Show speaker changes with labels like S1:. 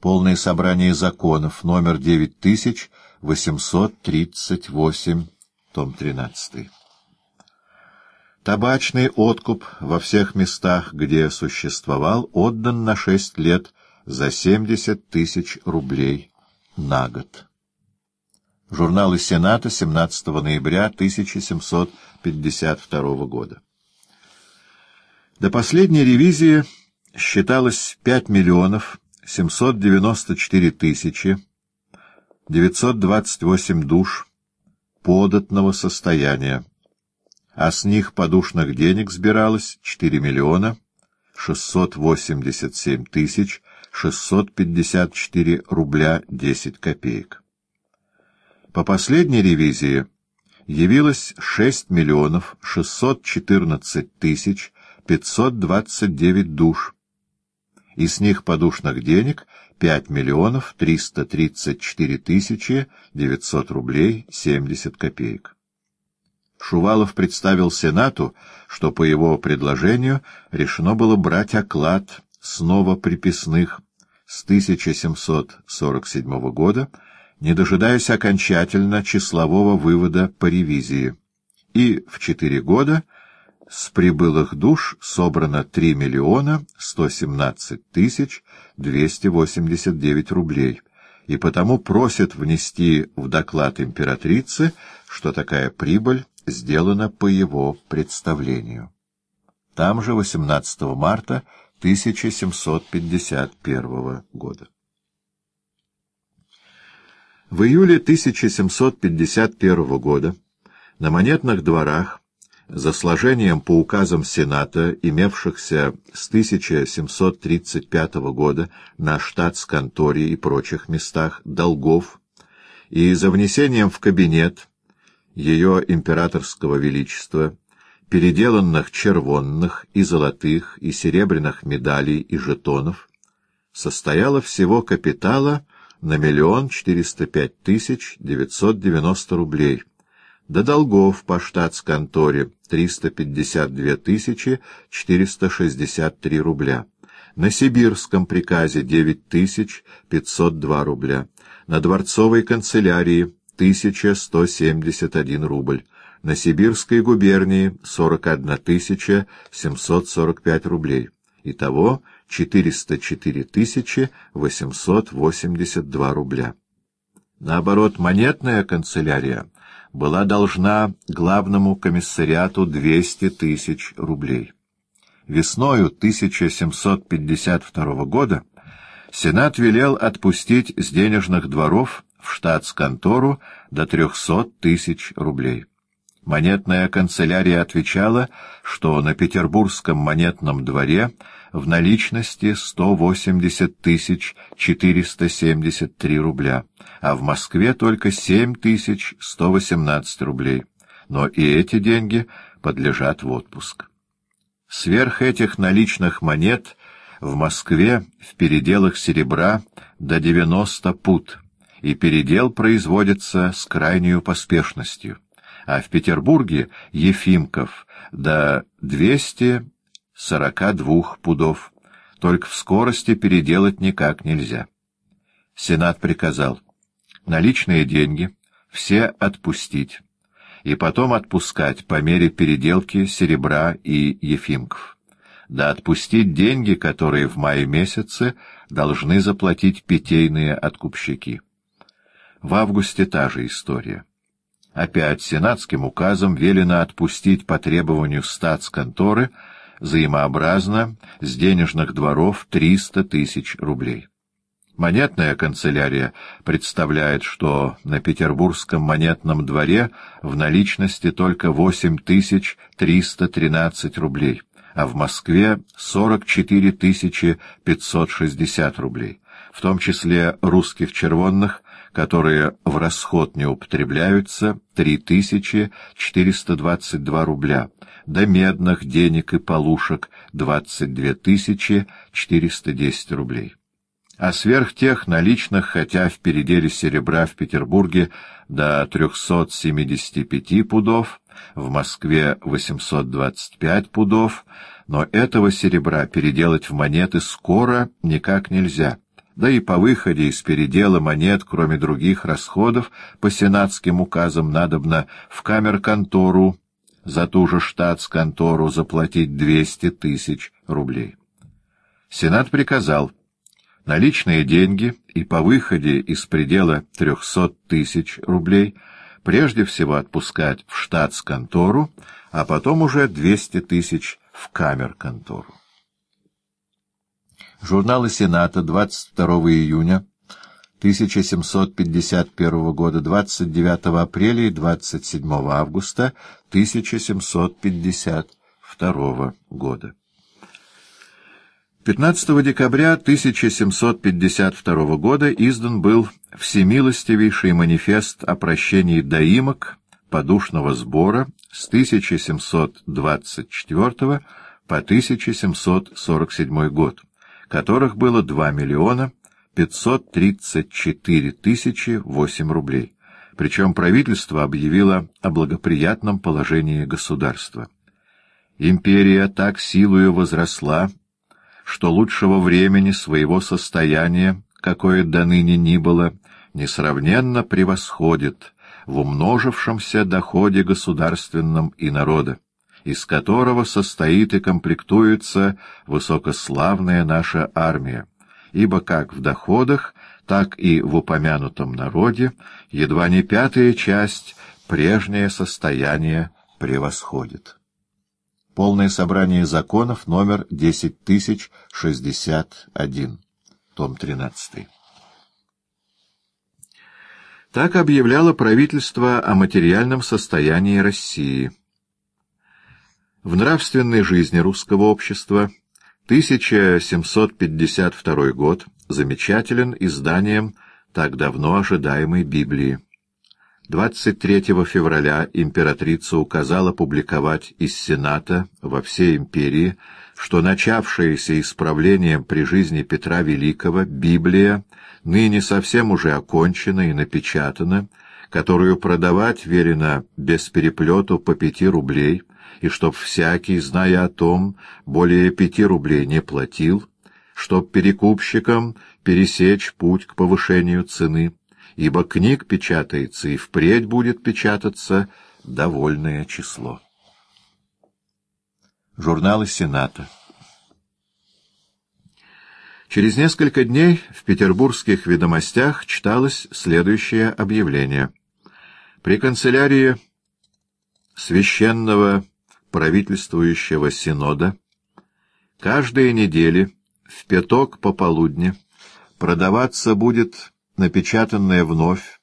S1: Полное собрание законов, номер 9838, том 13. Табачный откуп во всех местах, где существовал, отдан на шесть лет за 70 тысяч рублей на год. Журналы Сената 17 ноября 1752 года. До последней ревизии считалось 5 миллионов 794 тысячи 928 душ податного состояния, а с них подушных денег сбиралось 4 миллиона 687 тысяч 654 рубля 10 копеек. По последней ревизии явилось 6 миллионов 614 тысяч 529 душ, и с них подушных денег 5 миллионов 334 тысячи 900 рублей 70 копеек. Шувалов представил Сенату, что по его предложению решено было брать оклад снова приписных с 1747 года, не дожидаясь окончательно числового вывода по ревизии, и в четыре года — с прибылых душ собрано 3 миллиона 117 тысяч 289 рублей, и потому просит внести в доклад императрицы, что такая прибыль сделана по его представлению. Там же 18 марта 1751 года. В июле 1751 года на монетных дворах за сложением по указам Сената, имевшихся с 1735 года на штатсконторе и прочих местах долгов, и за внесением в кабинет ее императорского величества переделанных червонных и золотых и серебряных медалей и жетонов, состояло всего капитала на миллион четыреста пять тысяч девятьсот девяносто рублей, до долгов по штатсконторе 352 тысячи 463 рубля, на сибирском приказе 9502 рубля, на дворцовой канцелярии 1171 рубль, на сибирской губернии 41 745 рублей. Итого 404 882 рубля. Наоборот, монетная канцелярия была должна главному комиссариату 200 тысяч рублей. Весною 1752 года Сенат велел отпустить с денежных дворов в штатсконтору до 300 тысяч рублей. Монетная канцелярия отвечала, что на Петербургском монетном дворе в наличности 180 тысяч 473 рубля, а в Москве только 7 тысяч 118 рублей. Но и эти деньги подлежат в отпуск. Сверх этих наличных монет в Москве в переделах серебра до 90 пут, и передел производится с крайней поспешностью а в Петербурге Ефимков до 242 пудов. Только в скорости переделать никак нельзя. Сенат приказал наличные деньги все отпустить и потом отпускать по мере переделки серебра и Ефимков. Да отпустить деньги, которые в мае месяце должны заплатить питейные откупщики. В августе та же история. Опять сенатским указом велено отпустить по требованию статсконторы взаимообразно с денежных дворов 300 тысяч рублей. Монетная канцелярия представляет, что на Петербургском монетном дворе в наличности только 8313 рублей, а в Москве 44 560 рублей, в том числе русских червонных которые в расход не употребляются, 3422 рубля, до медных денег и полушек 22 410 рублей. А сверх тех наличных, хотя в переделе серебра в Петербурге до 375 пудов, в Москве 825 пудов, но этого серебра переделать в монеты скоро никак нельзя да и по выходе из передела монет, кроме других расходов, по сенатским указам надобно в камер-контору за ту же штатс-контору заплатить 200 тысяч рублей. Сенат приказал наличные деньги и по выходе из предела 300 тысяч рублей прежде всего отпускать в штатс-контору, а потом уже 200 тысяч в камер-контору. Журналы Сената 22 июня 1751 года, 29 апреля и 27 августа 1752 года. 15 декабря 1752 года издан был Всемилостивейший манифест о прощении доимок подушного сбора с 1724 по 1747 год, которых было 2 миллиона 534 тысячи 8 рублей. Причем правительство объявило о благоприятном положении государства. Империя так силою возросла, что лучшего времени своего состояния, какое до ныне ни было, несравненно превосходит в умножившемся доходе государственном и народа, из которого состоит и комплектуется высокославная наша армия, ибо как в доходах, так и в упомянутом народе едва не пятая часть прежнее состояние превосходит. Полное собрание законов, номер 10061, том 13. Так объявляло правительство о материальном состоянии России. В нравственной жизни русского общества 1752 год замечателен изданием так давно ожидаемой Библии. 23 февраля императрица указала публиковать из Сената во всей империи, что начавшееся исправлением при жизни Петра Великого Библия ныне совсем уже окончена и напечатана, которую продавать верено без переплету по пяти рублей, и чтоб всякий, зная о том, более пяти рублей не платил, чтоб перекупщикам пересечь путь к повышению цены, ибо книг печатается и впредь будет печататься довольное число. Журналы Сената Через несколько дней в петербургских ведомостях читалось следующее объявление. При канцелярии священного правительствующего синода каждые недели в пяток пополудни продаваться будет напечатанная вновь